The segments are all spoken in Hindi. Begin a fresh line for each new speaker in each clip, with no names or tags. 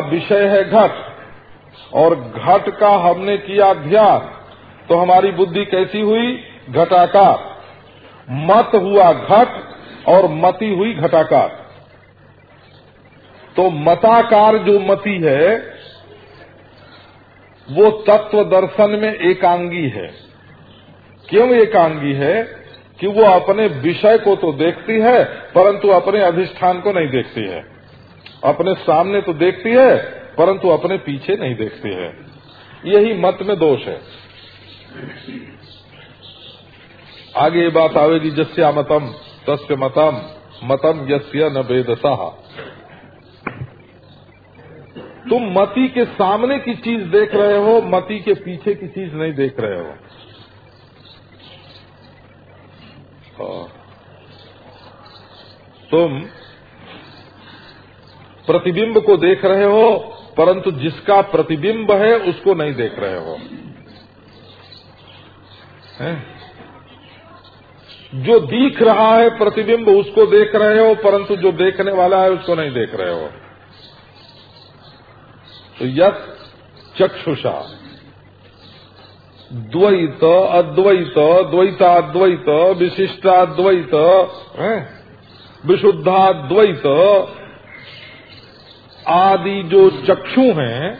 विषय है घट। और घट का हमने किया ध्यान तो हमारी बुद्धि कैसी हुई? घटाकार। मत हुआ घट और मति हुई घटाकार। तो मताकार जो मति है, वो तत्व दर्शन में एकांगी है। क्यों एकांगी है? कि वो अपने विषय को तो देखती है, परंतु अपने अधिष्ठान को नहीं देखती है। अपने सामने तो देखती है, परंतु अपने पीछे नहीं देखती है। यही मत में दोष है। आगे ये बात आवेगी जस्या मतम, तस्य मतम मतम यस्य न वेदसा तुम मती के सामने की चीज़ देख रहे हो, मती के पीछे की चीज़ नहीं देख रहे हो। तुम प्रतिबिंब को देख रहे हो, परंतु जिसका प्रतिबिंब है, उसको नहीं देख रहे हो। है? जो दिख रहा है प्रतिबिंब, उसको देख रहे हो, परंतु जो देखने वाला है, उसको नहीं देख रहे हो। तो यथ चक्षुषा। द्वैत, अद्वैत, द्वैताद्वैत, विशिष्टाद्वैत विशुद्धाद्वैत आदि जो चक्षु हैं,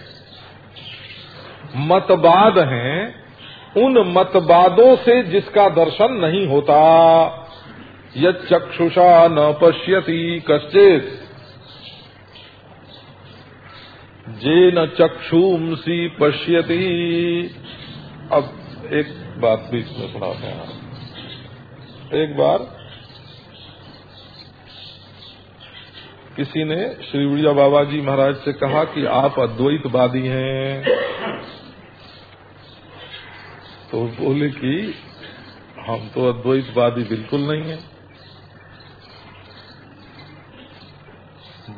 मतवाद हैं, उन मतवादों से जिसका दर्शन नहीं होता, यद चक्षुषा न पश्यति कश्चित। जे न चक्षुमसी पश्यति। अब एक बात भी इसमें सुनाते हैं। एक बार किसी ने श्री उड़िया बाबा जी महाराज से कहा कि आप अद्वैतवादी हैं। तो बोले कि हम तो अद्वैतवादी बिल्कुल नहीं हैं।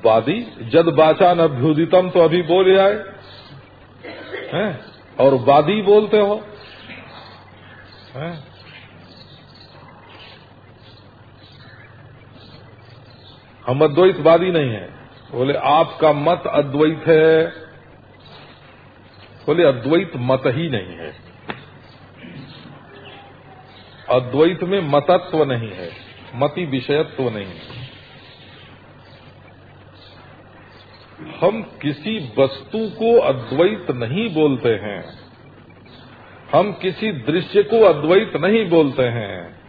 वादी जद बाचा न अभ्युदितम तो अभी बोले आए। हैं? और वादी बोलते हो? हैं? हम अद्वैतवादी नहीं है। बोले, आपका मत अद्वैत है। बोले, अद्वैत मत ही नहीं है। अद्वैत में मतत्व नहीं है। मति विषयत्व नहीं है। हम किसी वस्तु को अद्वैत नहीं बोलते हैं। हम किसी दृश्य को अद्वैत नहीं बोलते हैं।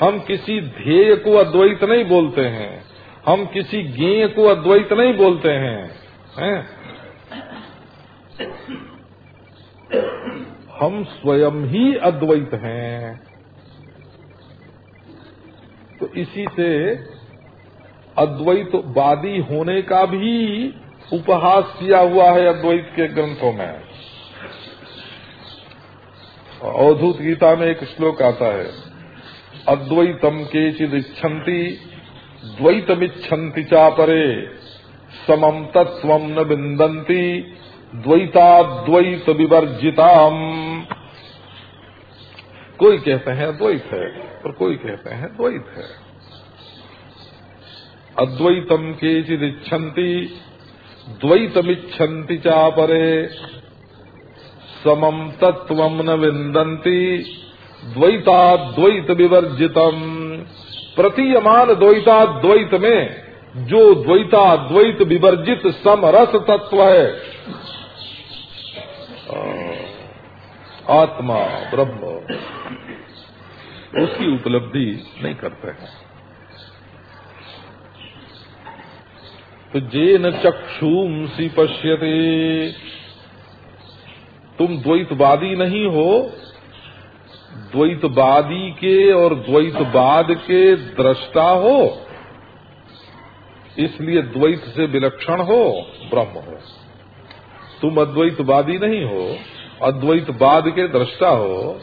हम किसी ध्येय को अद्वैत नहीं बोलते हैं। हम किसी गेय को अद्वैत नहीं बोलते हैं, हैं? हम स्वयं ही अद्वैत हैं तो इसी से अद्वैतवादी होने का भी उपहास किया हुआ है अद्वैत के ग्रंथों में अवधूत गीता में एक श्लोक आता है अद्वैतम के चिद इच्छन्ति द्वैतमिच्छन्ति चापरे। समम तत्व न बिंदती द्वैताद्वैत विवर्जिताम कोई कहते हैं द्वैत है, और कोई कहते हैं द्वैत है। अद्वैतम के चिदिच्छन्ति द्वैतमिच्छन्ति चापरे। समम तत्व न विंदती द्वैताद्वैत विवर्जितम प्रतीयमान द्वैताद्वैत में जो द्वैताद्वैत विवर्जित समरस तत्व है। आत्मा, ब्रह्म, उसकी उपलब्धि नहीं करते हैं। तो जे न चक्षुमसी पश्यते, तुम द्वैतवादी नहीं हो द्वैतवादी के और द्वैतवाद के दृष्टा हो। इसलिए द्वैत से विलक्षण हो, ब्रह्म हो। तुम अद्वैतवादी नहीं हो, अद्वैतवाद के दृष्टा हो,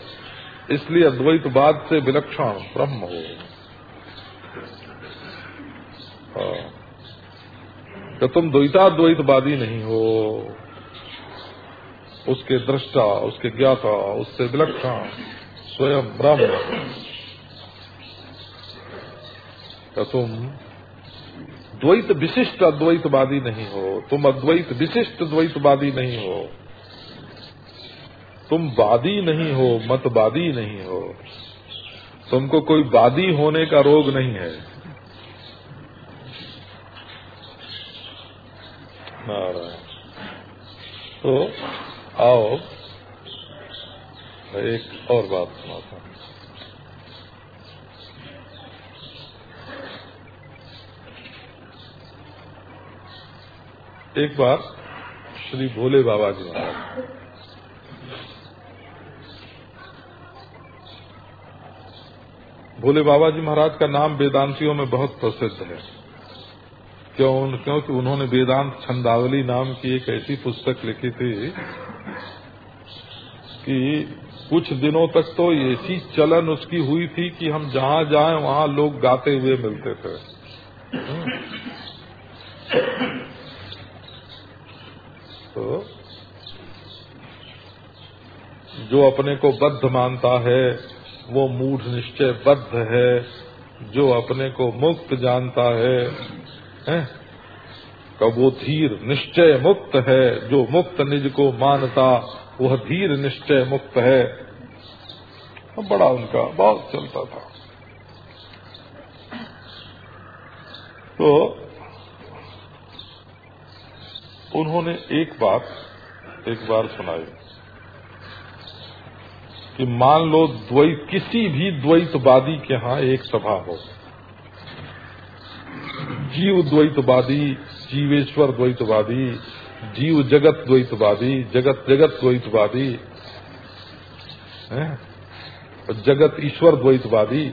इसलिए अद्वैतवाद से विलक्षण, ब्रह्म हो। तो तुम द्वैताद्वैतवादी नहीं हो। उसके दृष्टा, उसके ज्ञाता, उससे विलक्षण। स्वयं ब्रह्म। तो तुम द्वैत विशिष्ट अद्वैतवादी नहीं हो। तुम अद्वैत विशिष्ट द्वैतवादी नहीं हो। तुम वादी नहीं हो, मतवादी नहीं हो। तुमको कोई वादी होने का रोग नहीं है। नारायण। तो आओ। एक और बात सुनाता हूँ। एक बार श्री भोले बाबा जी महाराज। भोले बाबा जी महाराज का नाम वेदांतियों में बहुत प्रसिद्ध है। क्यों? क्योंकि उन्होंने वेदांत छंदावली नाम की एक ऐसी पुस्तक लिखी थी कि कुछ दिनों तक तो ऐसी चलन उसकी हुई थी कि हम जहाँ जाए, वहाँ लोग गाते हुए मिलते थे। तो जो अपने को बद्ध मानता है, वो मूढ़ निश्चय बद्ध है। जो अपने को मुक्त जानता है है? कब वो धीर निश्चय मुक्त है, जो मुक्त निज को मानता, वह धीर निश्चय मुक्त है। बड़ा उनका बहुत चलता था। तो उन्होंने एक बात, एक बार सुनाई कि मान लो द्वैत, किसी भी द्वैतवादी के यहाँ एक सभा हो। जीव द्वैतवादी जीवेश्वर द्वैतवादी जीव जगत द्वैतवादी जगत जगत द्वैतवादी जगत ईश्वर द्वैतवादी,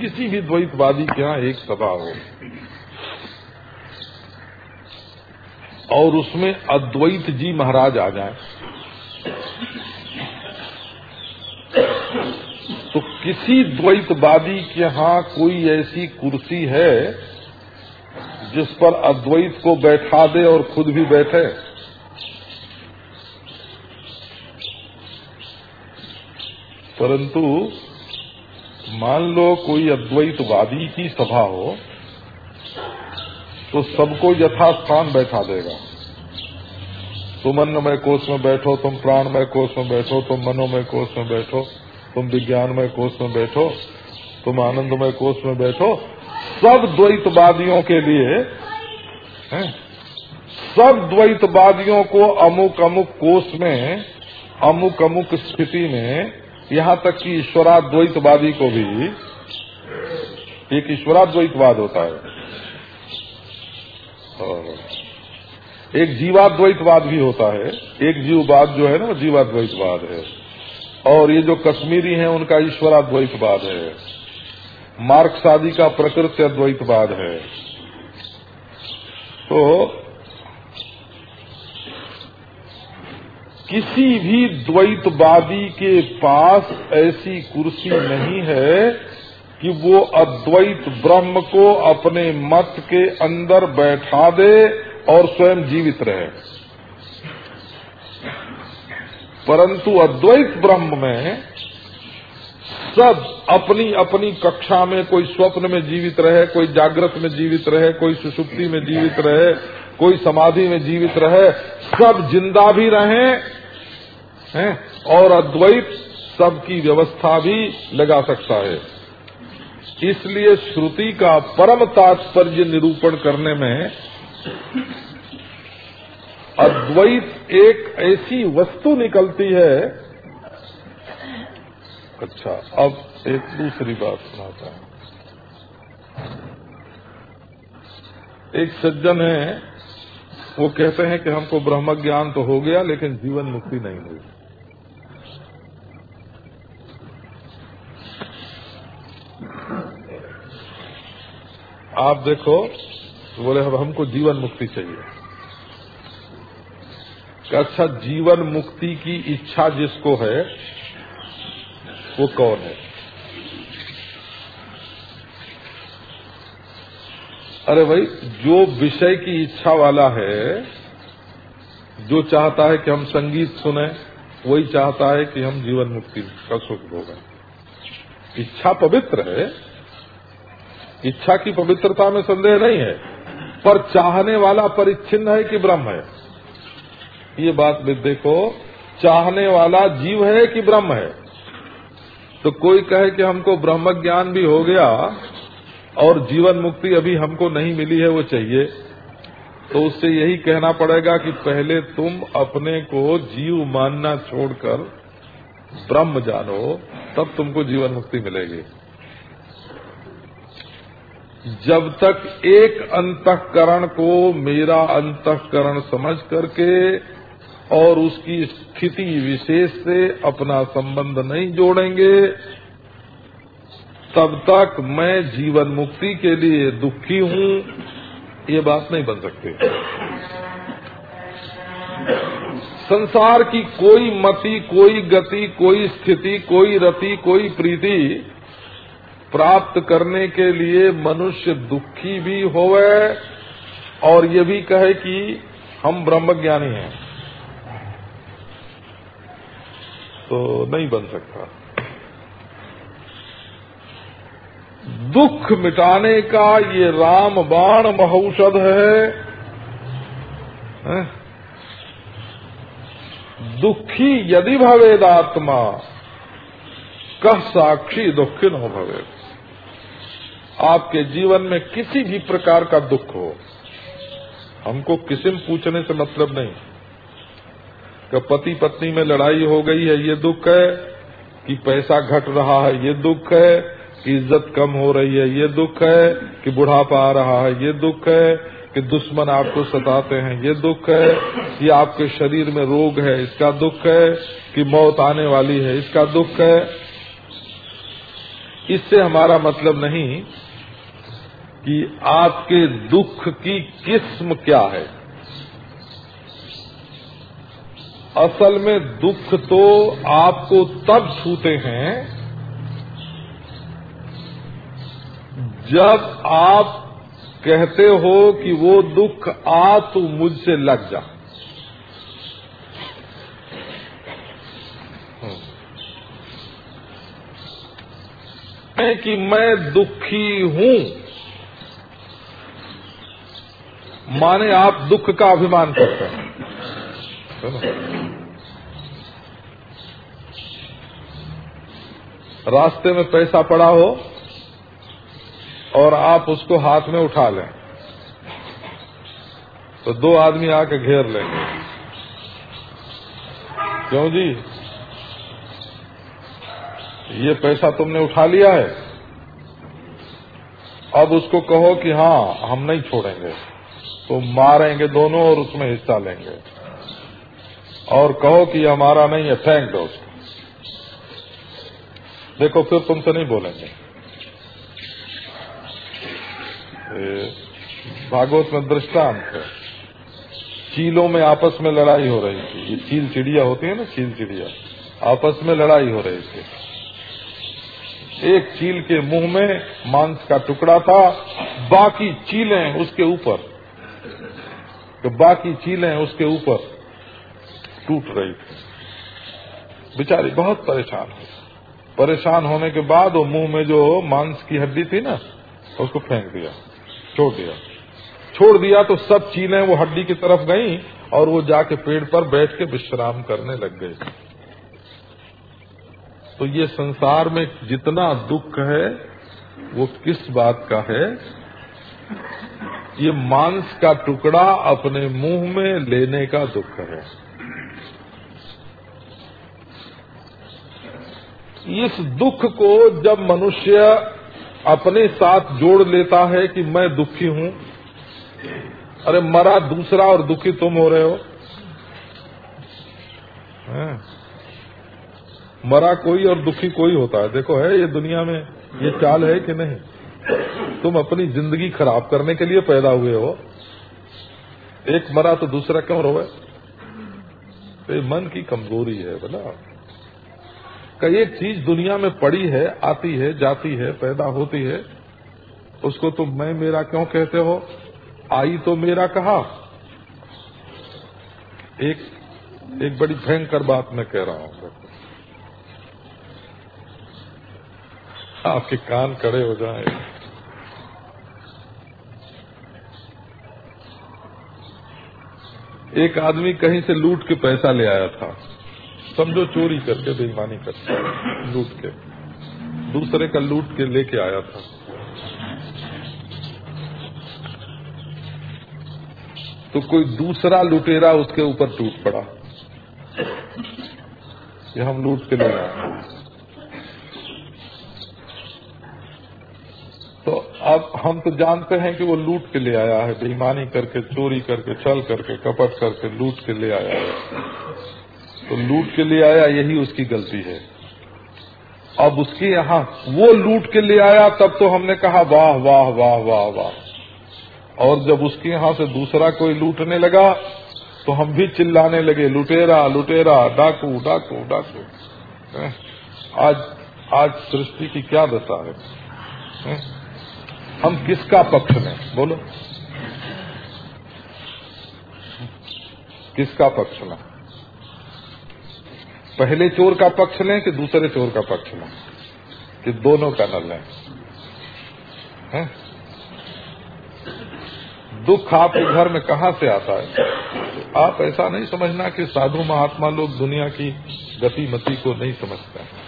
किसी भी द्वैतवादी के यहाँ एक सभा हो। और उसमें अद्वैत जी महाराज आ जाए। तो किसी द्वैतवादी के यहाँ कोई ऐसी कुर्सी है जिस पर अद्वैत को बैठा दे और खुद भी बैठे। परंतु मान लो कोई अद्वैतवादी की सभा हो तो सबको यथास्थान बैठा देगा। तुम अन्नमय कोष में बैठो, तुम प्राणमय कोष में बैठो, तुम मनोमय कोष में बैठो, तुम विज्ञानमय कोष में बैठो, तुम आनंदमय कोष में बैठो सब द्वैतवादियों के लिए? सब द्वैतवादियों को अमुक अमुक कोष में, अमुक अमुक स्थिति में, यहाँ तक कि ईश्वराद्वैतवादी को भी, एक ईश्वराद्वैतवाद होता है। और एक जीवाद्वैतवाद भी होता है। एक जीववाद जो है ना, वो जीवाद्वैतवाद है। और ये जो कश्मीरी हैं, उनका ईश्वराद्वैतवाद है। मार्क्सवादी का प्रकृति अद्वैतवाद है। तो किसी भी द्वैतवादी के पास ऐसी कुर्सी नहीं है कि वो अद्वैत ब्रह्म को अपने मत के अंदर बैठा दे और स्वयं जीवित रहे। परंतु अद्वैत ब्रह्म में सब अपनी अपनी कक्षा में कोई स्वप्न में जीवित रहे, कोई जागृत में जीवित रहे, कोई सुषुप्ति में जीवित रहे, कोई समाधि में जीवित रहे, सब ज़िंदा भी रहे, हैं, और अद्वैत सबकी व्यवस्था भी लगा सकता है। इसलिए श्रुति का परम तात्पर्य निरूपण करने में अद्वैत एक ऐसी वस्तु निकलती है अच्छा अब एक दूसरी बात सुनाता हूँ। एक सज्जन है, वो कहते हैं कि हमको ब्रह्म ज्ञान तो हो गया, लेकिन जीवन मुक्ति नहीं हुई। आप देखो, बोले, अब हमको जीवन मुक्ति चाहिए। अच्छा जीवन मुक्ति की इच्छा जिसको है वो कौन है? अरे भाई, जो विषय की इच्छा वाला है, जो चाहता है कि हम संगीत सुने, वही चाहता है कि हम जीवन मुक्ति का सुख भोगें। इच्छा पवित्र है। इच्छा की पवित्रता में संदेह नहीं है, पर चाहने वाला परिच्छिन्न है कि ब्रह्म है। ये बात भी देखो, चाहने वाला जीव है कि ब्रह्म है? तो कोई कहे कि हमको ब्रह्म ज्ञान भी हो गया और जीवन मुक्ति अभी हमको नहीं मिली है, वो चाहिए। तो उससे यही कहना पड़ेगा कि पहले तुम अपने को जीव मानना छोड़कर ब्रह्म जानो, तब तुमको जीवन मुक्ति मिलेगी। जब तक एक अंतकरण को मेरा अंतकरण समझ करके और उसकी स्थिति विशेष से अपना संबंध नहीं जोड़ेंगे। तब तक मैं जीवन मुक्ति के लिए दुखी हूँ, ये बात नहीं बन सकती। संसार की कोई मति, कोई गति, कोई स्थिति, कोई रति, कोई प्रीति प्राप्त करने के लिए मनुष्य दुखी भी होवे, और ये भी कहे कि हम ब्रह्मज्ञानी हैं। तो नहीं बन सकता। दुख मिटाने का ये राम बाण महौषध है, है? दुखी यदि भवेद आत्मा कह साक्षी दुखी न भवे आपके जीवन में किसी भी प्रकार का दुख हो हमको किसी पूछने से मतलब नहीं। पति पत्नी में लड़ाई हो गई है, ये दुख है कि पैसा घट रहा है, ये दुख है कि इज़्ज़त कम हो रही है, ये दुख है कि बुढ़ापा आ रहा है, ये दुख है कि दुश्मन आपको सताते हैं, ये दुख है कि आपके शरीर में रोग है, इसका दुख है कि मौत आने वाली है, इसका दुख है। इससे हमारा मतलब नहीं कि आपके दुख की किस्म क्या है। असल में दुख तो आपको तब छूते हैं जब आप कहते हो कि वो दुख आ तो मुझसे लग जा। कि मैं दुखी हूँ। माने आप दुख का अभिमान करते हैं। रास्ते में पैसा पड़ा हो और आप उसको हाथ में उठा लें तो दो आदमी आके घेर लेंगे। क्यों जी? ये पैसा तुमने उठा लिया है। अब उसको कहो कि हाँ हम नहीं छोड़ेंगे। तो मारेंगे दोनों और उसमें हिस्सा लेंगे। और कहो कि हमारा नहीं है, फेंक दो उसको। देखो, फिर तुमसे नहीं बोलेंगे। भागवत में दृष्टांत है। चीलों में आपस में लड़ाई हो रही थी। ये चील चिड़िया होती है ना, चील चिड़िया। आपस में लड़ाई हो रही थी। एक चील के मुँह में मांस का टुकड़ा था। बाकी चीलें उसके ऊपर। तो बाकी चीलें उसके ऊपर टूट रही थी। बेचारी बहुत परेशान हुई। परेशान होने के बाद वो मुँह में जो मांस की हड्डी थी ना, उसको फेंक दिया, छोड़ दिया। छोड़ दिया तो सब चीलें वो हड्डी की तरफ़ गई और वो जाके पेड़ पर बैठ के विश्राम करने लग गए। तो ये संसार में जितना दुख है, वो किस बात का है? ये मांस का टुकड़ा अपने मुँह में लेने का दुख है। इस दुख को जब मनुष्य अपने साथ जोड़ लेता है कि मैं दुखी हूँ, अरे मरा दूसरा और दुखी तुम हो रहे हो। मरा कोई और दुखी कोई होता है। देखो, है ये दुनिया में ये चाल है कि नहीं? तुम अपनी ज़िंदगी खराब करने के लिए पैदा हुए हो। एक मरा तो दूसरा क्यों रोए? तो मन की कमज़ोरी है, बोला। कई एक चीज़ दुनिया में पड़ी है, आती है, जाती है, पैदा होती है, उसको तुम मैं मेरा क्यों कहते हो? आई तो मेरा कहा। एक एक बड़ी भयंकर बात मैं कह रहा हूँ। आपके कान कड़े हो जाए। एक आदमी कहीं से लूट के पैसा ले आया था। समझो चोरी करके, बेईमानी करके, लूट के। दूसरे का लूट के लेके आया था। तो कोई दूसरा लुटेरा उसके ऊपर टूट पड़ा। कि हम लूट के ले आए। तो अब हम तो जानते हैं कि वो लूट के ले आया है। बेईमानी करके, चोरी करके, छल करके, कपट करके लूट के ले आया है। तो लूट के लिए आया, यही उसकी गलती है। अब उसके यहाँ वो लूट के ले आया, तब तो हमने कहा, वाह वाह वाह वाह वाह। और जब उसके यहाँ से दूसरा कोई लूटने लगा तो हम भी चिल्लाने लगे, लुटेरा लुटेरा, डाकू डाकू डाकू। आज आज सृष्टि की क्या दशा है? हम किसका पक्ष में बोलो। किसका पक्ष में पहले चोर का पक्ष लें कि दूसरे चोर का पक्ष लें? कि दोनों का न लें? दुख आपके घर में कहाँ से आता है? आप ऐसा नहीं समझना कि साधु महात्मा लोग दुनिया की गतिमति को नहीं समझते हैं।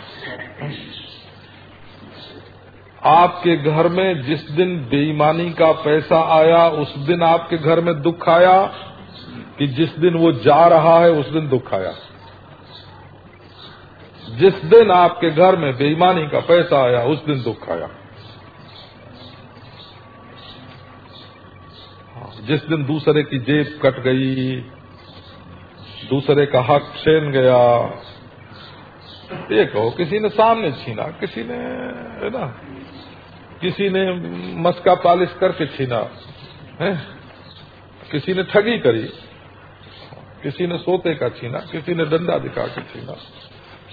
आपके घर में जिस दिन बेईमानी का पैसा आया, उस दिन आपके घर में दुख आया कि जिस दिन वो जा रहा है, उस दिन दुख आया। जिस दिन आपके घर में बेईमानी का पैसा आया, उस दिन दुख आया। जिस दिन दूसरे की जेब कट गई, दूसरे का हक छीन गया, ये कहो, किसी ने सामने छीना, किसी ने, है ना, किसी ने मस्का पालिश करके छीना, है? किसी ने ठगी करी, किसी ने सोते का छीना, किसी ने डंडा दिखा के छीना।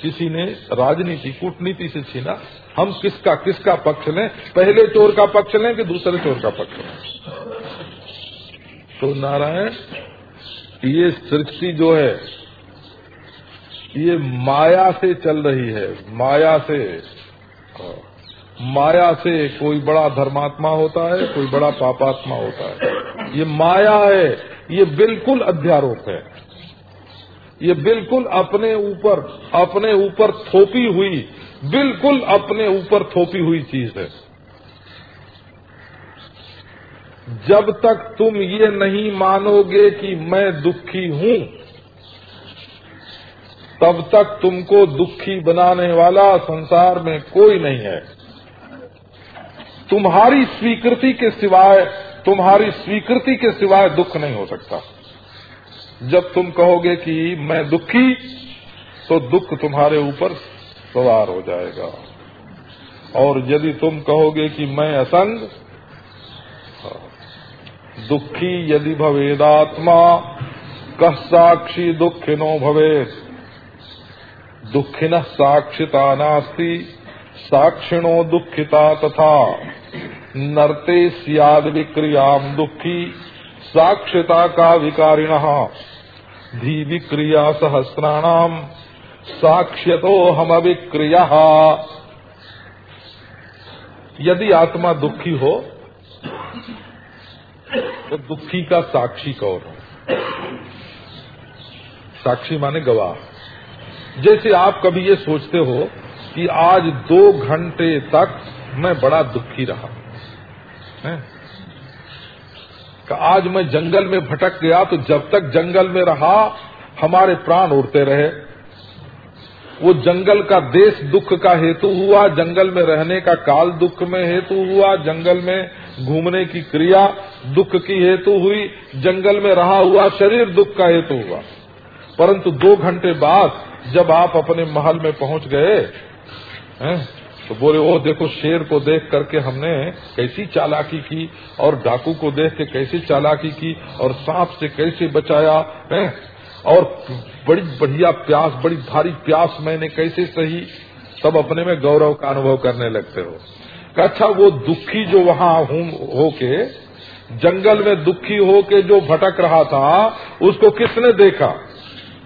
किसी ने राजनीति, कूटनीति से छीना, हम किसका किसका पक्ष लें? पहले चोर का पक्ष लें कि दूसरे चोर का पक्ष लें? तो नारायण, ये सृष्टि जो है, ये माया से चल रही है, माया से। माया से कोई बड़ा धर्मात्मा होता है, कोई बड़ा पापात्मा होता है। ये माया है, ये बिल्कुल अध्यारोप है। ये बिल्कुल अपने ऊपर अपने ऊपर थोपी हुई, बिल्कुल अपने ऊपर थोपी हुई चीज़ है। जब तक तुम ये नहीं मानोगे कि मैं दुखी हूँ, तब तक तुमको दुखी बनाने वाला संसार में कोई नहीं है। तुम्हारी स्वीकृति के सिवाय, तुम्हारी स्वीकृति के सिवाय दुख नहीं हो सकता। जब तुम कहोगे कि मैं दुखी तो दुख तुम्हारे ऊपर सवार हो जाएगा। और यदि तुम कहोगे कि मैं असंग, दुखी यदि भवेदात्मा कह साक्षी दुखिनो भवेद दुखिन साक्षिता नास्ती, साक्षिणो दुखिता तथा। नरते सियाद विक्रियाम दुखी साक्षिता का विकारिण धी विक्रिया सहस्राणाम साक्ष्यतो हम अभिक्रिया यदि आत्मा दुखी हो तो दुखी का साक्षी कौन है? साक्षी माने गवाह। जैसे आप कभी ये सोचते हो कि आज दो घंटे तक मैं बड़ा दुखी रहा। है? आज मैं जंगल में भटक गया तो जब तक जंगल में रहा हमारे प्राण उड़ते रहे। वो जंगल का देश दुख का हेतु हुआ जंगल में रहने का काल दुख में हेतु हुआ जंगल में घूमने की क्रिया दुख की हेतु हुई जंगल में रहा हुआ शरीर दुख का हेतु हुआ। परंतु दो घंटे बाद जब आप अपने महल में पहुँच गए हैं, तो बोले ओ देखो, शेर को देख करके हमने कैसी चालाकी की और डाकू को देख के कैसी चालाकी की और सांप से कैसे बचाया, है? और बड़ी बढ़िया प्यास, बड़ी भारी प्यास मैंने कैसे सही? सब अपने में गौरव का अनुभव करने लगते हो। अच्छा वो दुखी जो वहाँ होके, जंगल में दुखी होके जो भटक रहा था, उसको किसने देखा?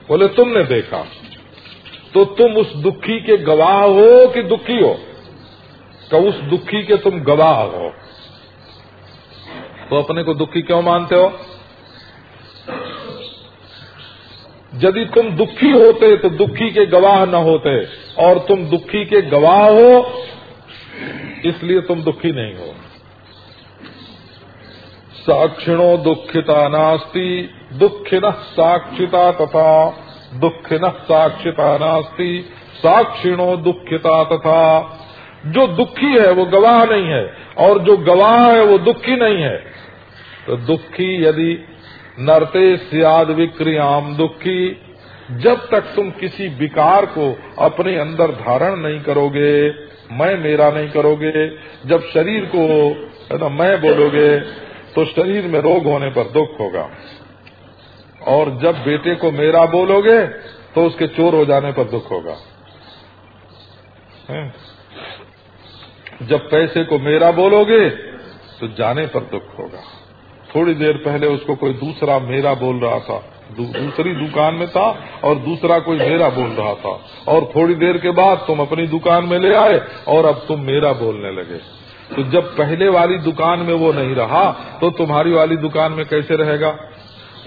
बोले, तुमने देखा। तो तुम उस दुखी के गवाह हो कि दुखी हो? तो उस दुखी के तुम गवाह हो। तो अपने को दुखी क्यों मानते हो? यदि तुम दुखी होते तो दुखी के गवाह न होते। और तुम दुखी के गवाह हो, इसलिए तुम दुखी नहीं हो। साक्षिणो दुखिता नास्ती, दुखिन साक्षिता तथा, दुखिन साक्षिता नास्ती, साक्षिणो दुखिता तथा। जो दुखी है, वो गवाह नहीं है। और जो गवाह है, वो दुखी नहीं है। तो दुखी यदि नरते सियाद विक्रियाम दुखी, जब तक तुम किसी विकार को अपने अंदर धारण नहीं करोगे, मैं मेरा नहीं करोगे, जब शरीर को, है ना, मैं बोलोगे तो शरीर में रोग होने पर दुख होगा। और जब बेटे को मेरा बोलोगे तो उसके चोर हो जाने पर दुख होगा। जब पैसे को मेरा बोलोगे तो जाने पर दुख होगा। थोड़ी देर पहले उसको कोई दूसरा मेरा बोल रहा था। दू, दूसरी दुकान में था और दूसरा कोई मेरा बोल रहा था। और थोड़ी देर के बाद तुम अपनी दुकान में ले आए और अब तुम मेरा बोलने लगे। तो जब पहले वाली दुकान में वो नहीं रहा तो तुम्हारी वाली दुकान में कैसे रहेगा?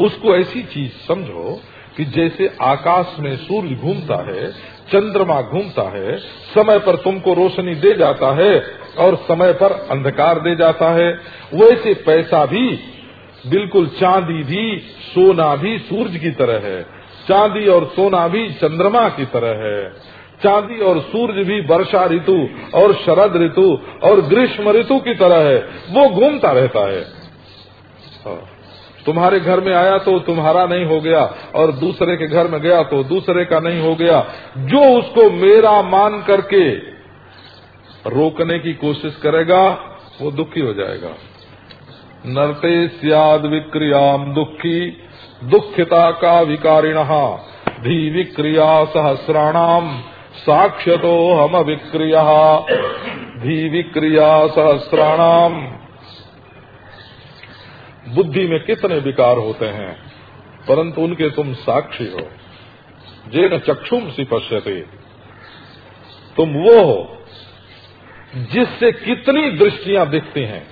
उसको ऐसी चीज़ समझो कि जैसे आकाश में सूर्य घूमता है चंद्रमा घूमता है, समय पर तुमको रोशनी दे जाता है और समय पर अंधकार दे जाता है। वैसे पैसा भी, बिल्कुल चांदी भी, सोना भी सूरज की तरह है। चांदी और सोना भी चंद्रमा की तरह है। चांदी और सूरज भी वर्षा ऋतु और शरद ऋतु और ग्रीष्म ऋतु की तरह है। वो घूमता रहता है। हाँ। तुम्हारे घर में आया तो तुम्हारा नहीं हो गया और दूसरे के घर में गया तो दूसरे का नहीं हो गया। जो उसको मेरा मान करके रोकने की कोशिश करेगा, वो दुखी हो जाएगा। नरते सियाद विक्रियाम दुखी, दुखिता का विकारिण धी विक्रिया सहस्राणाम साक्ष्यतो हम विक्रिया धी विक्रिया सहस्राणाम बुद्धि में कितने विकार होते हैं, परंतु उनके तुम साक्षी हो। जे न चक्षुम सी पश्यते। तुम वो हो जिससे कितनी दृष्टियाँ दिखती हैं।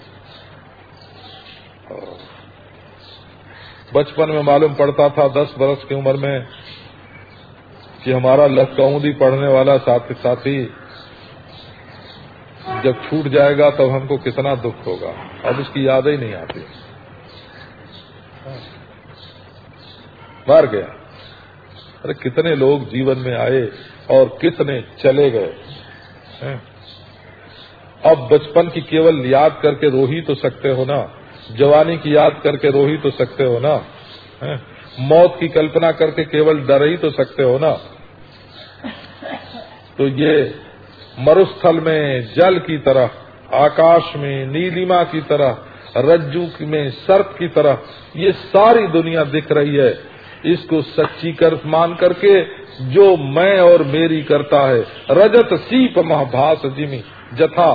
बचपन में मालूम पड़ता था दस बरस की उम्र में कि हमारा लखकऊदी पढ़ने वाला साथी साथी जब छूट जाएगा तब हमको कितना दुख होगा। अब उसकी याद ही नहीं आती। मार गया। अरे कितने लोग जीवन में आए और कितने चले गए अब बचपन की केवल याद करके रो ही तो सकते हो ना, जवानी की याद करके रो ही तो सकते हो ना मौत की कल्पना करके केवल डर ही तो सकते हो ना। तो ये मरुस्थल में जल की तरह, आकाश में नीलिमा की तरह रज्जू में सर्प की तरह ये सारी दुनिया दिख रही है। इसको सच्ची कर मान करके जो मैं और मेरी करता है, रजत सीप महाभास जिमी, जथा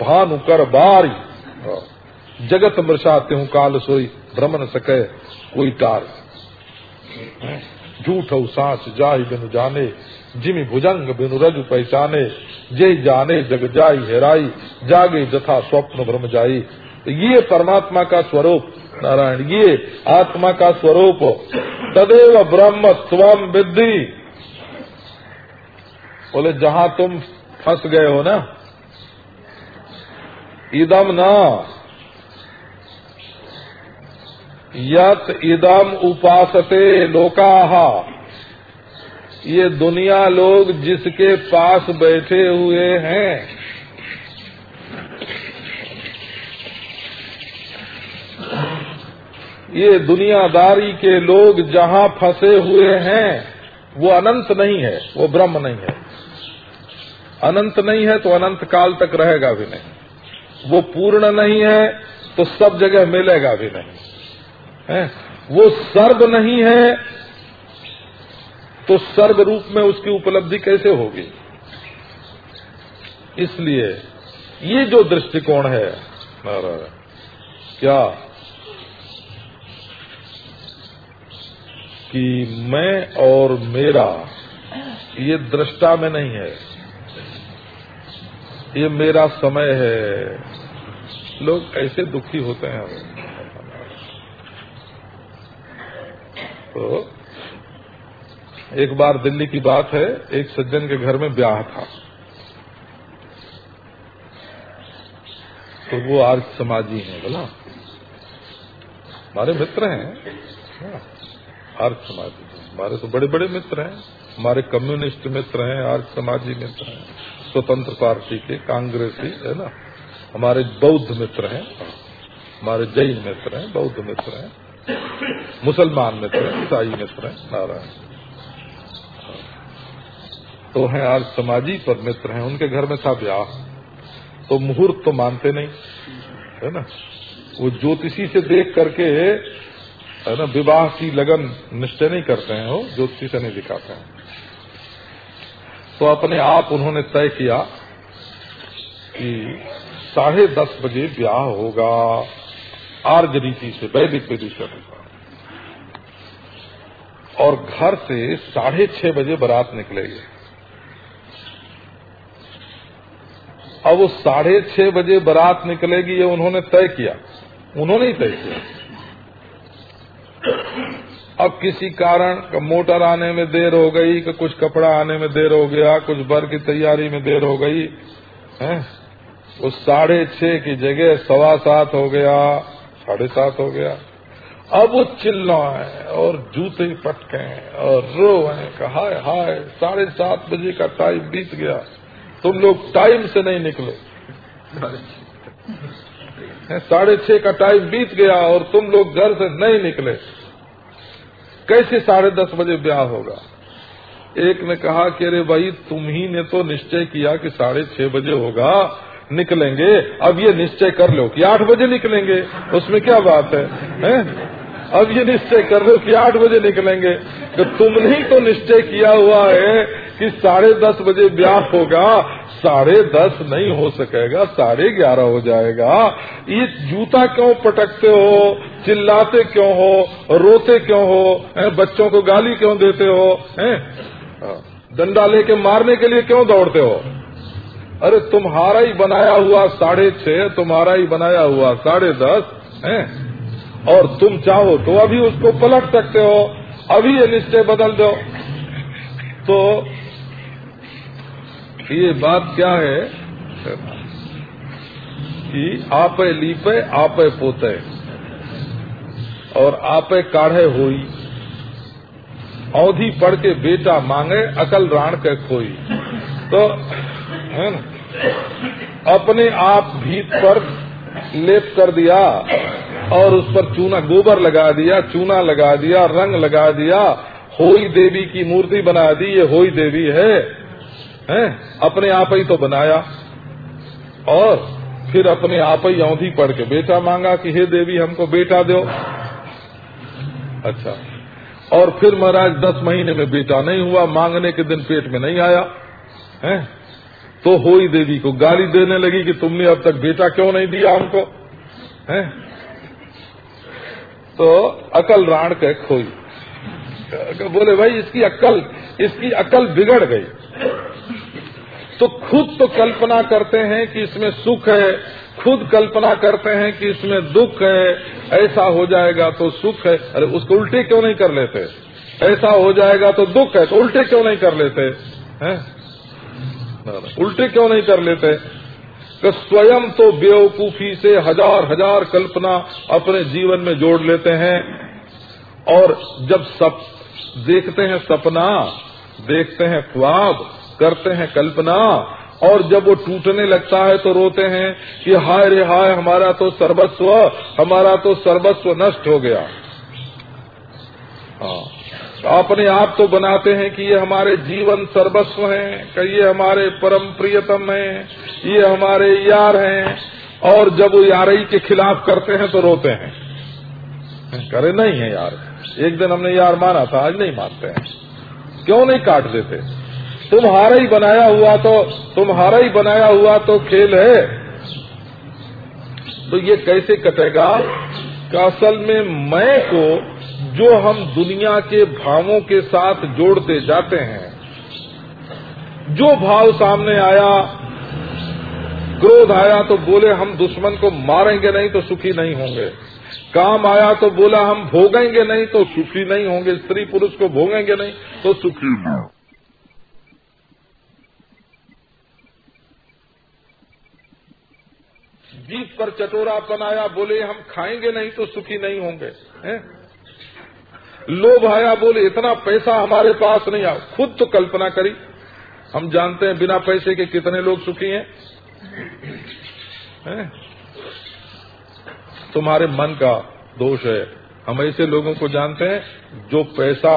भानु कर बारी। जगत मृषाते हूँ काल सोई, भ्रमण सके कोई टार झूठ सांस जाहि बिनु जाने, जिमी भुजंग बिनु रज पहचाने। जय जाने जग जाई हेराई, जागे जथा स्वप्न भ्रम जाई। ये परमात्मा का स्वरूप, नारायण, ये आत्मा का स्वरूप, तदेव ब्रह्म स्वम विद्धि। बोले, जहाँ तुम फंस गए हो ना इदम न। यत इदम उपासते लोकाहा ये दुनिया लोग जिसके पास बैठे हुए हैं। ये दुनियादारी के लोग जहाँ फंसे हुए हैं, वो अनंत नहीं है, वो ब्रह्म नहीं है। अनंत नहीं है तो अनंत काल तक रहेगा भी नहीं। वो पूर्ण नहीं है तो सब जगह मिलेगा भी नहीं। है? वो सर्व नहीं है तो सर्व रूप में उसकी उपलब्धि कैसे होगी? इसलिए ये जो दृष्टिकोण है क्या कि मैं और मेरा, ये दृष्टा में नहीं है। ये मेरा समय है। लोग ऐसे दुखी होते हैं। तो एक बार दिल्ली की बात है, एक सज्जन के घर में ब्याह था। तो वो आर्य समाजी हैं, बोला। हमारे मित्र हैं। आर्य समाजी हमारे तो बड़े बड़े मित्र हैं, हमारे कम्युनिस्ट मित्र हैं आर्क समाजी मित्र हैं, स्वतंत्र पार्टी के, कांग्रेसी, है ना? हमारे बौद्ध मित्र हैं, हमारे जैन मित्र हैं, बौद्ध मित्र हैं, मुसलमान मित्र हैं, ईसाई मित्र हैं, नारायण। तो हैं आज समाजी पर मित्र हैं, उनके घर में था ब्याह। तो मुहूर्त तो मानते नहीं, है ना? वो ज्योतिषी से देख करके है ना? विवाह की लगन निश्चय नहीं करते हैं वो ज्योतिषी से नहीं दिखाते हैं। तो अपने आप उन्होंने तय किया कि साढ़े दस बजे ब्याह होगा। आर्ज रीति से, वैदिक विधि से और घर से साढ़े छह बजे बारात निकलेगी। अब वो साढ़े छह बजे बारात निकलेगी ये उन्होंने तय किया। उन्होंने ही तय किया। अब किसी कारण का मोटर आने में देर हो गई, कि कुछ कपड़ा आने में देर हो गया, कुछ बर की तैयारी में देर हो गई, है? उस साढ़े छह की जगह सवा सात हो गया, साढ़े सात हो गया। अब वो चिल्लाए और जूते पटके और रो है हाय हाय, साढ़े सात बजे का टाइम बीत गया। तुम लोग टाइम से नहीं निकले। साढ़े छह का टाइम बीत गया और तुम लोग घर से नहीं निकले। कैसे साढ़े दस बजे ब्याह होगा? एक ने कहा कि अरे भाई तुम ही ने तो निश्चय किया कि साढ़े छह बजे होगा निकलेंगे। अब ये निश्चय कर लो कि आठ बजे निकलेंगे। उसमें क्या बात है, है? अब ये निश्चय कर लो कि आठ बजे निकलेंगे। तो तुमने ही तो निश्चय किया हुआ है कि साढ़े दस बजे ब्याह होगा साढ़े दस नहीं हो सकेगा साढ़े ग्यारह हो जाएगा। ये जूता क्यों पटकते हो? चिल्लाते क्यों हो? रोते क्यों हो? है? बच्चों को गाली क्यों देते हो? हैं हाँ, डंडा लेके मारने के लिए क्यों दौड़ते हो? अरे तुम्हारा ही बनाया हुआ साढ़े छह तुम्हारा ही बनाया हुआ साढ़े दस है? और तुम चाहो तो अभी उसको पलट सकते हो अभी ये निश्चय बदल दो। तो ये बात क्या है? कि आपे लीपे, आपे पोते। और आपे काढ़े हुई। औधी पढ़ के बेटा मांगे, अकल राण के खोई। तो है ना? अपने आप भीत पर लेप कर दिया और उस पर चूना, गोबर लगा दिया, चूना लगा दिया, रंग लगा दिया। होई देवी की मूर्ति बना दी, ये होई देवी है। हैं? अपने आप ही तो बनाया। और फिर अपने आप ही औंधी पढ़ के, बेटा मांगा कि हे देवी, हमको बेटा दो। अच्छा। और फिर महाराज दस महीने में बेटा नहीं हुआ, मांगने के दिन पेट में नहीं आया। है? तो होई देवी को गाली देने लगी कि तुमने अब तक बेटा क्यों नहीं दिया हमको? है? तो अकल राण के खोई। बोले, भाई, इसकी अक्ल, इसकी अकल बिगड़ गई। खुद तो कल्पना करते हैं कि इसमें सुख है, खुद कल्पना करते हैं कि इसमें दुख है, ऐसा हो जाएगा तो सुख है। अरे, उसको उल्टे क्यों नहीं कर लेते? ऐसा हो जाएगा तो दुख है तो उल्टे क्यों नहीं कर लेते? हैं? उल्टे क्यों नहीं कर लेते? कि स्वयं तो बेवकूफ़ी से हज़ार हज़ार कल्पना अपने जीवन में जोड़ लेते हैं। और जब सब देखते हैं सपना, देखते हैं ख्वाब, करते हैं कल्पना और जब वो टूटने लगता है तो रोते हैं कि हाय रे हाय, हमारा तो सर्वस्व, हमारा तो सर्वस्व नष्ट हो गया। हाँ। अपने आप तो बनाते हैं कि ये हमारे जीवन सर्वस्व हैं, कि ये हमारे परम प्रियतम हैं, ये हमारे यार हैं, और जब वो यारई के खिलाफ करते हैं तो रोते हैं। करे नहीं है यार, एक दिन हमने यार माना था, आज नहीं मानते हैं। क्यों नहीं काट देते? तुम्हारा ही बनाया हुआ तो तुम्हारा ही बनाया हुआ तो खेल है। तो ये कैसे कटेगा? कि असल में मैं को जो हम दुनिया के भावों के साथ जोड़ते जाते हैं, जो भाव सामने आया, क्रोध आया तो बोले हम दुश्मन को मारेंगे नहीं तो सुखी नहीं होंगे। काम आया तो बोला हम भोगेंगे नहीं तो सुखी नहीं होंगे, स्त्री पुरुष को भोगेंगे नहीं तो सुखी नहीं जीत पर चटोरा बनाया बोले, हम खाएँगे नहीं तो सुखी नहीं होंगे? लोभ आया, बोले, इतना पैसा हमारे पास नहीं आ खुद तो कल्पना करी। हम जानते हैं बिना पैसे के कितने लोग सुखी हैं। है? तुम्हारे मन का दोष है। हम ऐसे लोगों को जानते हैं जो पैसा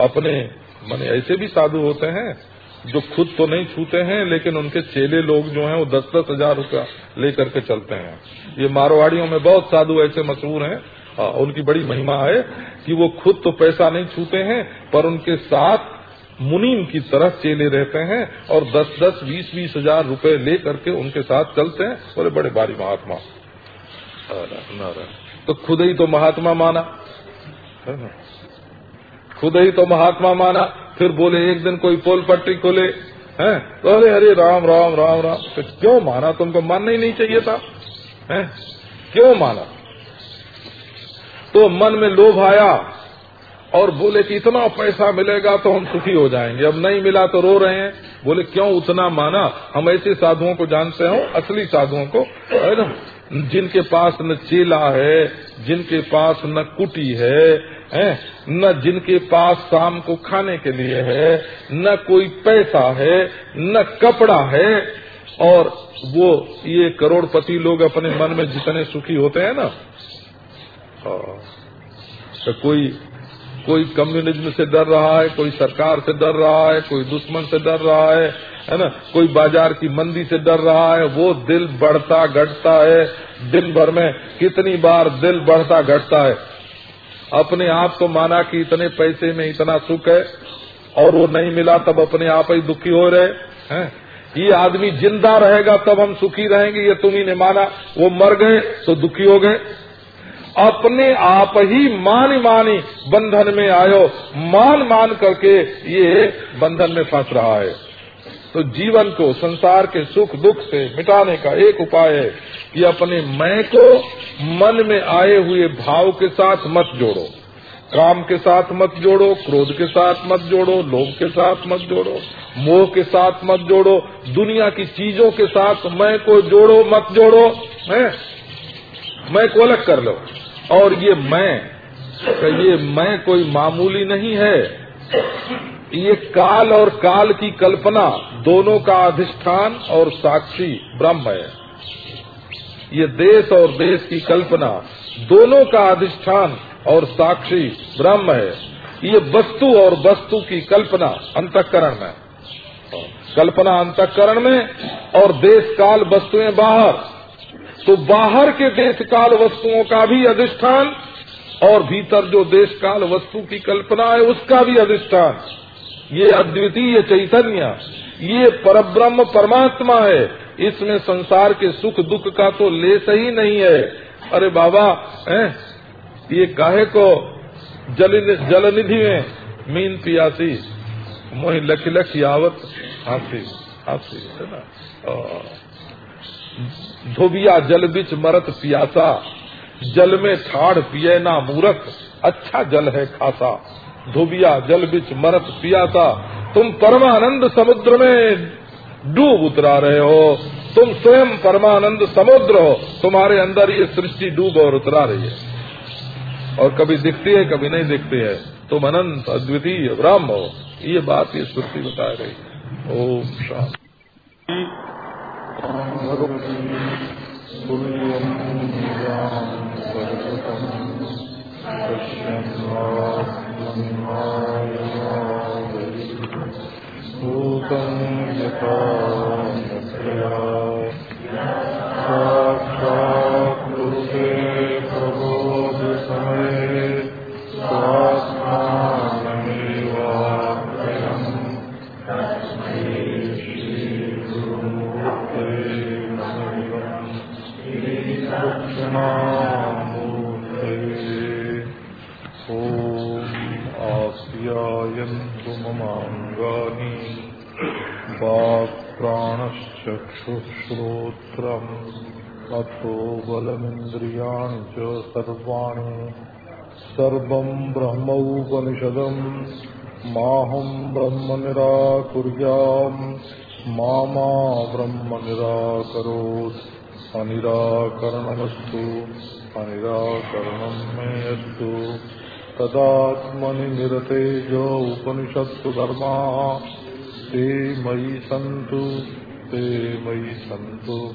अपने, मन ऐसे भी साधु होते हैं जो खुद तो नहीं छूते हैं लेकिन उनके चेले लोग जो हैं वो दस दस हज़ार रूपया लेकर के चलते हैं। ये मारवाड़ियों में बहुत साधु ऐसे मशहूर हैं। आ, उनकी बड़ी महिमा है कि वो खुद तो पैसा नहीं छूते हैं पर उनके साथ मुनीम की तरह चेले रहते हैं और दस दस बीस बीस हज़ार रुपये ले करके उनके साथ चलते हैं। बोले बड़े भारी महात्मा। तो खुद ही तो महात्मा माना। खुद ही तो महात्मा माना। फिर बोले, एक दिन कोई पोल पट्टी खोले, हैं? तो अरे अरे, राम राम राम राम। तो क्यों माना तुमको? मानना ही नहीं चाहिए था, हैं? क्यों माना? तो मन में लोभ आया और बोले कि इतना पैसा मिलेगा तो हम सुखी हो जाएँगे। अब नहीं मिला तो रो रहे हैं। बोले, क्यों उतना माना? हम ऐसे साधुओं को जानते हो, असली साधुओं को, है ना? जिनके पास न चेला है जिनके पास न कुटी है, है न जिनके पास शाम को खाने के लिए है न कोई पैसा है न कपड़ा है और वो ये करोड़पति लोग अपने मन में जितने सुखी होते हैं ना। तो कोई कोई कम्युनिज्म से डर रहा है कोई सरकार से डर रहा है कोई दुश्मन से डर रहा है है ना? कोई बाज़ार की मंदी से डर रहा है, वो दिल बढ़ता घटता है। दिन भर में कितनी बार दिल बढ़ता घटता है। अपने आप को माना कि इतने पैसे में इतना सुख है, और वो नहीं मिला, तब अपने आप ही दुखी हो रहे हैं। ये आदमी ज़िंदा रहेगा, तब हम सुखी रहेंगे, ये तुम्ही ने माना। वो मर गए तो दुखी हो गए। अपने आप ही मान मानी बंधन में आयो। मान मान करके ये बंधन में फंस रहा है। तो जीवन को, संसार के सुख दुख से मिटाने का एक उपाय है कि अपने मैं को मन में आए हुए भाव के साथ मत जोड़ो। काम के साथ मत जोड़ो, क्रोध के साथ मत जोड़ो, लोभ के साथ मत जोड़ो, मोह के साथ मत जोड़ो, दुनिया की चीज़ों के साथ मैं को जोड़ो, मत जोड़ो, है? मैं को अलग कर लो। और ये मैं ये मैं कोई मामूली नहीं है। ये काल और काल की कल्पना दोनों का अधिष्ठान और साक्षी ब्रह्म है। ये देश और देश की कल्पना दोनों का अधिष्ठान और साक्षी ब्रह्म है। ये वस्तु और वस्तु की कल्पना अंतकरण में। कल्पना अंतकरण में और देश काल वस्तुएँ बाहर। तो बाहर के देश काल वस्तुओं का भी अधिष्ठान और भीतर जो देश काल वस्तु की कल्पना है उसका भी अधिष्ठान। ये अद्वितीय चैतन्य, ये परब्रह्म परमात्मा है। इसमें संसार के सुख दुख का तो लेस ही नहीं है। अरे बाबा, है? ये काहे को? जल जलनिधि में मीन पियासी। मोहि लख लख यावत हाथी हाथी है ना? धोबिया जल बिच मरत पियासा। जल में ठाड़ पिए ना मूरख अच्छा जल है खासा। धोबिया, जल बिच मरत पिया था तुम परमानंद समुद्र में डूब उतरा रहे हो। तुम स्वयं परमानंद समुद्र हो। तुम्हारे अंदर ये सृष्टि डूब और उतरा रही है। और कभी दिखती है, कभी नहीं दिखती है। तुम अनंत, अद्वितीय, ब्रह्म हो। ये बात ये श्रुति बता रही है। ओम शांति। भूतं यथा वाक्प्राणश्चक्षुश्रोत्रम् अथो बलमिन्द्रियाणि च सर्वाणि। सर्वं ब्रह्मौपनिषदम्। माहं ब्रह्म निराकुर्याम् मा ब्रह्म निराकरोत् अनिराकरणमस्तु अनिराकरणं मे अस्तु ते मयि सन्तु। ते मयि सन्तु।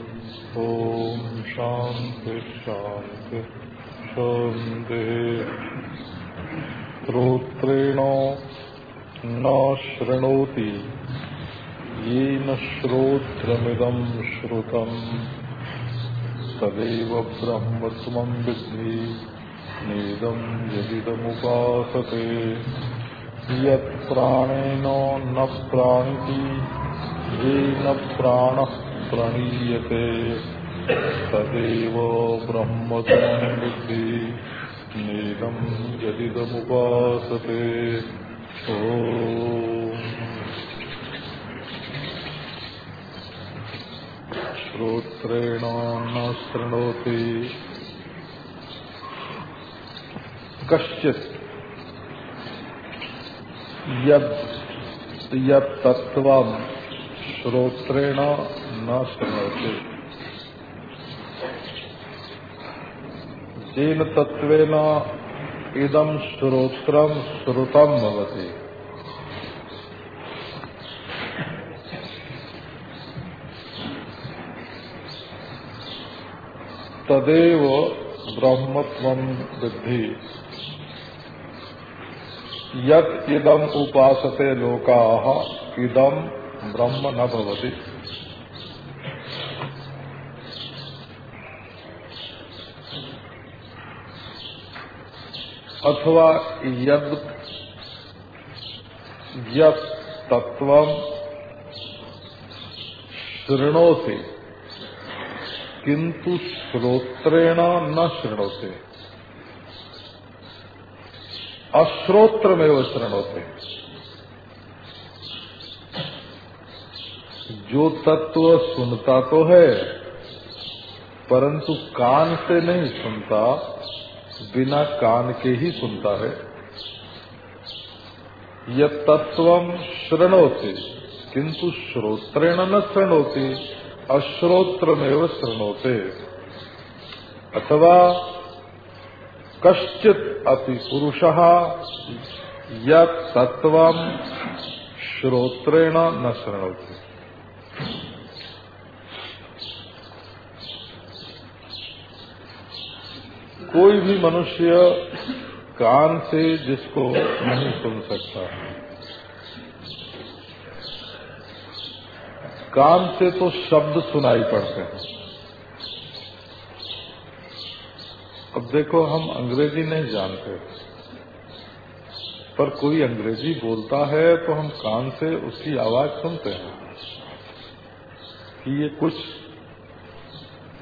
ॐ शान्ति शान्ति शान्ति। श्रोत्रेण न शृणोति येन श्रोत्रमिदम् श्रुतम्। तदेव ब्रह्मत्वम् विद्धि। नेदम् यदिदमुपासते। यत्प्राणेन न प्राणिति येन प्राणः प्रणीयते। तदेव ब्रह्मत्वं बुद्धि नीलम् यदिदमुपासते। न शृणोति कश्चित् यत् श्रोत्रेण न शृणोति तेन तत्वेन इदम श्रोत्रम श्रुतम भवति। तदेव ब्रह्मत्व विद्धि। यत इदम उपासते लोका, इदम ब्रह्म न भवति। अथवा यद यत तत्व शृणोते किंतु श्रोत्रेण न शृणोते। अश्रोत्रमेव शृणोते। जो तत्व सुनता तो है, परंतु कान से नहीं सुनता, बिना कान के ही सुनता है। यह तत्व श्रृणोते किंतु श्रोत्रेण न श्रृणोते अश्रोत्रमेव श्रृणोते अथवा कश्चित अति पुरुष यह तत्व श्रोत्रेण न श्रृणोते कोई भी मनुष्य कान से जिसको नहीं सुन सकता। कान से तो शब्द सुनाई पड़ते हैं। अब देखो, हम अंग्रेज़ी नहीं जानते, पर कोई अंग्रेज़ी बोलता है तो हम कान से उसकी आवाज़ सुनते हैं कि ये कुछ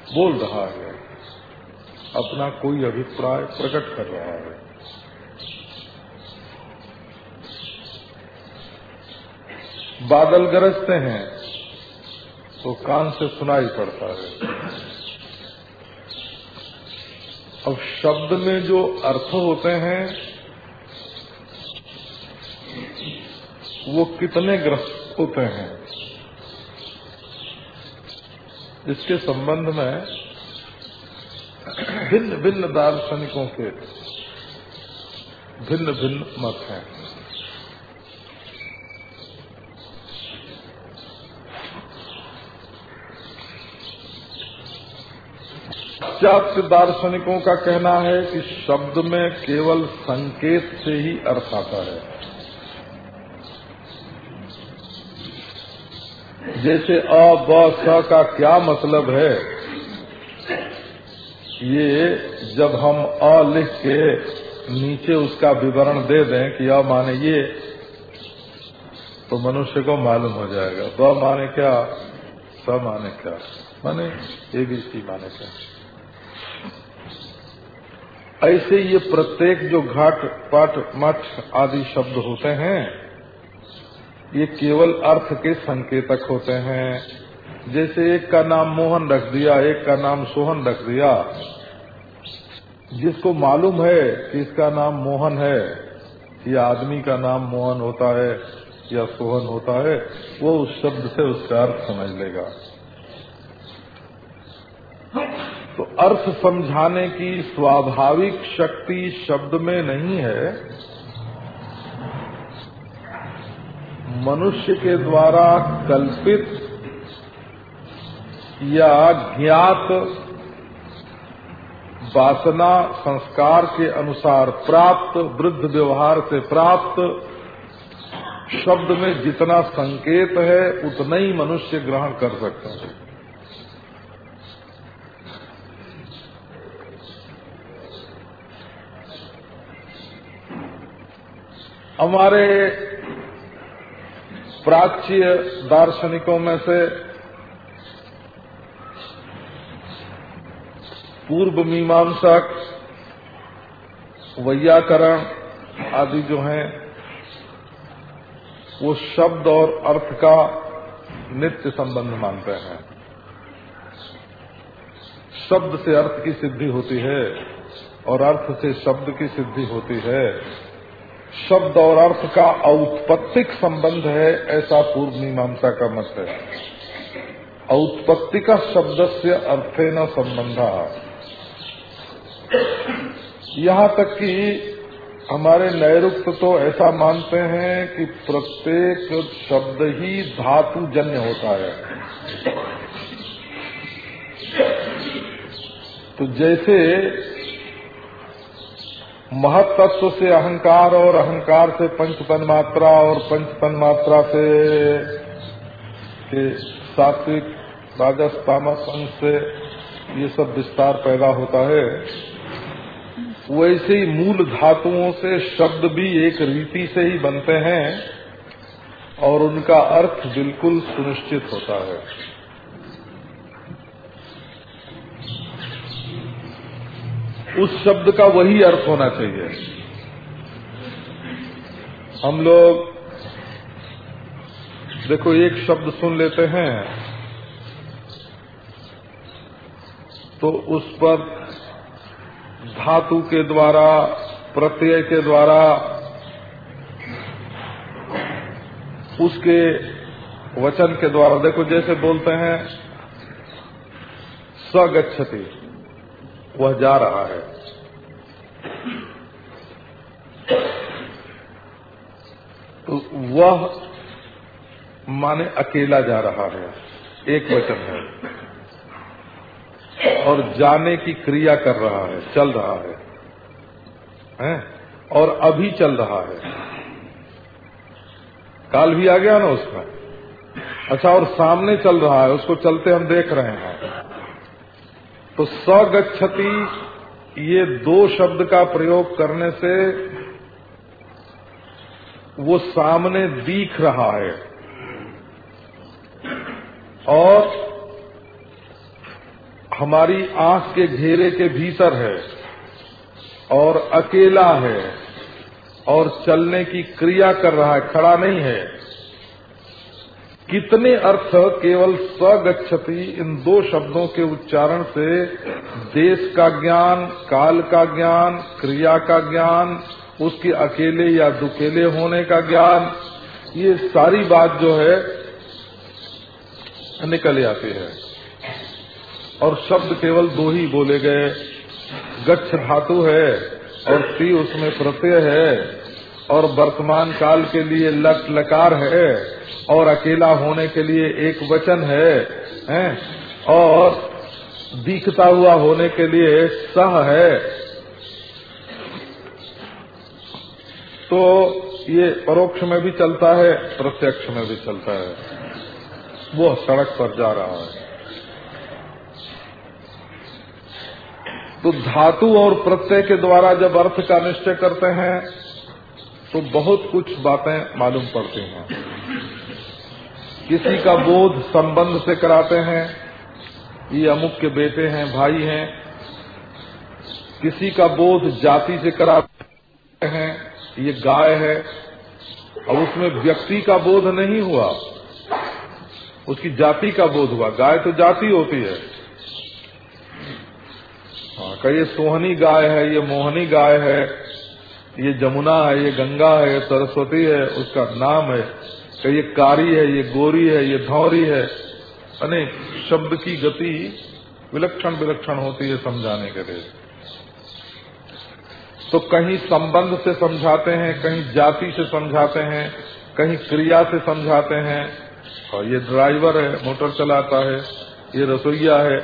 बोल रहा है। अपना कोई अभिप्राय प्रकट कर रहा है। बादल गरजते हैं तो कान से सुनाई पड़ता है। अब शब्द में जो अर्थ होते हैं, वो कितने ग्रस्त होते हैं। इसके संबंध में भिन्न भिन्न दार्शनिकों के भिन्न भिन्न मत हैं। पाश्चात्य दार्शनिकों का कहना है कि शब्द में केवल संकेत से ही अर्थ आता है? जैसे अ, ब, स का क्या मतलब है? ये जब हम अ लिख के नीचे उसका विवरण दे दें कि अ माने ये तो मनुष्य को मालूम हो जाएगा। ब माने क्या? स माने क्या? माने ए बी सी माने क्या? ऐसे ये प्रत्येक जो घाट, पट, मठ आदि शब्द होते हैं, ये केवल अर्थ के संकेतक होते हैं। जैसे एक का नाम मोहन रख दिया, एक का नाम सोहन रख दिया जिसको मालूम है कि इसका नाम मोहन है या आदमी का नाम मोहन होता है, या सोहन होता है, वो उस शब्द से उसका अर्थ समझ लेगा। तो अर्थ समझाने की स्वाभाविक शक्ति शब्द में नहीं है। मनुष्य के द्वारा कल्पित या ज्ञात वासना संस्कार के अनुसार प्राप्त, वृद्ध व्यवहार से प्राप्त। शब्द में जितना संकेत है, उतना ही मनुष्य ग्रहण कर सकता है। हमारे प्राच्य दार्शनिकों में से पूर्व मीमांसक वैयाकरण आदि जो हैं, वो शब्द और अर्थ का नित्य संबंध मानते हैं। शब्द से अर्थ की सिद्धि होती है और अर्थ से शब्द की सिद्धि होती है। शब्द और अर्थ का औत्पत्तिक संबंध है, ऐसा पूर्व मीमांसा का मत है। औत्पत्तिक शब्द से अर्थे न संबंध। यहाँ तक कि हमारे नैरुक्त तो ऐसा मानते हैं कि प्रत्येक शब्द ही धातु जन्य होता है। तो जैसे महत्त्व से अहंकार और अहंकार से पंचतन मात्रा और पंचतन मात्रा से सात्विक, राजस, तामस, अंश से ये सब विस्तार पैदा होता है। वैसे ही मूल धातुओं से शब्द भी एक रीति से ही बनते हैं और उनका अर्थ बिल्कुल सुनिश्चित होता है। उस शब्द का वही अर्थ होना चाहिए। हम लोग, देखो, एक शब्द सुन लेते हैं तो उस पर धातु के द्वारा, प्रत्यय के द्वारा, उसके वचन के द्वारा, देखो जैसे बोलते हैं, स्वगच्छति, वह जा रहा है। तो वह माने अकेला जा रहा है, एक वचन है। और जाने की क्रिया कर रहा है, चल रहा है। हैं? और अभी चल रहा है। काल भी आ गया ना उसमें? अच्छा और सामने चल रहा है, उसको चलते हम देख रहे हैं। तो सगच्छति, ये दो शब्द का प्रयोग करने से वो सामने दिख रहा है। और हमारी आँख के घेरे के भीतर है और अकेला है और चलने की क्रिया कर रहा है, खड़ा नहीं है। कितने अर्थ केवल स्वगच्छति इन दो शब्दों के उच्चारण से, देश का ज्ञान, काल का ज्ञान, क्रिया का ज्ञान, उसके अकेले या दुकेले होने का ज्ञान, ये सारी बात जो है निकल आती है। और शब्द केवल दो ही बोले गए। गच्छ धातु है और ती उसमें प्रत्यय है और वर्तमान काल के लिए लट लकार है और अकेला होने के लिए एक वचन है, हैं? और दिखता हुआ होने के लिए सह है। तो ये परोक्ष में भी चलता है, प्रत्यक्ष में भी चलता है। वो सड़क पर जा रहा है। तो धातु और प्रत्यय के द्वारा जब अर्थ का निश्चय करते हैं तो बहुत कुछ बातें मालूम पड़ती हैं। किसी का बोध संबंध से कराते हैं, ये अमुक के बेटे हैं, भाई हैं। किसी का बोध जाति से कराते हैं, ये गाय है, और उसमें व्यक्ति का बोध नहीं हुआ, उसकी जाति का बोध हुआ। गाय तो जाति होती है। हाँ ये सोहनी गाय है, ये मोहनी गाय है, ये जमुना है, ये गंगा है, ये सरस्वती है, उसका नाम है, कही, ये कारी है, ये गोरी है, ये धौरी है। अनेक शब्द की गति विलक्षण विलक्षण होती है समझाने के लिए। तो कहीं संबंध से समझाते हैं, कहीं जाति से समझाते हैं, कहीं क्रिया से समझाते हैं, और ये ड्राइवर है, मोटर चलाता है, ये रसोईया है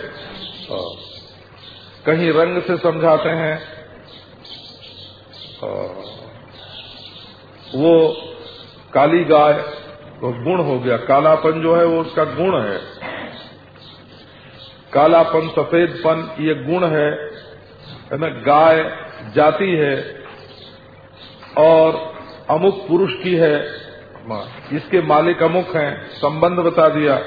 कहीं रंग से समझाते हैं। वो काली गाय तो गुण हो गया। कालापन जो है वो उसका गुण है। कालापन, सफेदपन, ये गुण है। है ना? गाय जाति है और अमुक पुरुष की है। इसके मालिक अमुक हैं। संबंध बता दिया।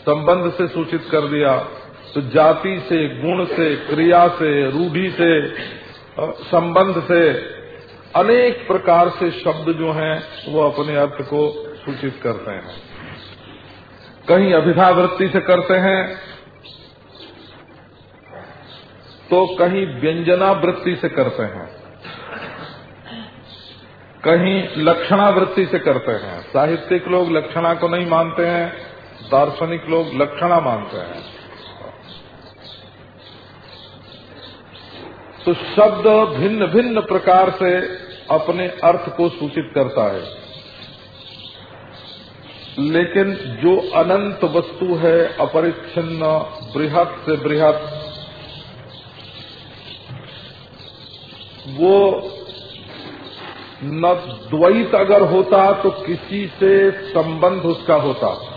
संबंध से सूचित कर दिया। तो जाति से, गुण से, क्रिया से, रूढ़ी से संबंध से अनेक प्रकार से शब्द जो हैं, वो अपने अर्थ को सूचित करते हैं। कहीं अभिधा वृत्ति से करते हैं तो कहीं व्यंजना वृत्ति से करते हैं। कहीं लक्षणा वृत्ति से करते हैं। साहित्यिक लोग लक्षणा को नहीं मानते हैं, दार्शनिक लोग लक्षणा मानते हैं। तो शब्द भिन्न भिन्न प्रकार से अपने अर्थ को सूचित करता है। लेकिन जो अनंत वस्तु है, अपरिच्छिन्न, बृहत से बृहत, वो न द्वैत अगर होता तो किसी से संबंध उसका होता।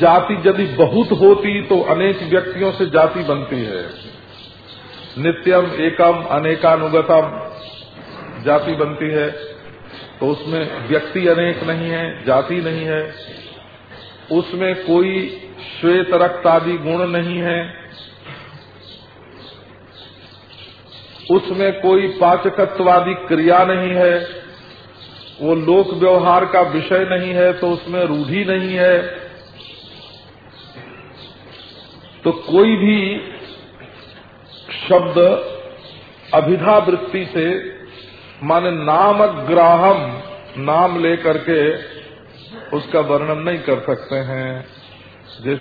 जाति यदि बहुत होती तो अनेक व्यक्तियों से जाति बनती है। नित्यम, एकम, अनेकानुगतम जाति बनती है। तो उसमें व्यक्ति अनेक नहीं है, जाति नहीं है। उसमें कोई श्वेत रक्त आदि गुण नहीं है। उसमें कोई पाचकत्वादी क्रिया नहीं है। वो लोक व्यवहार का विषय नहीं है तो उसमें रूढ़ी नहीं है। तो कोई भी शब्द अभिधा वृत्ति से, माने नाम ग्राहम नाम लेकर के उसका वर्णन नहीं कर सकते हैं। जिस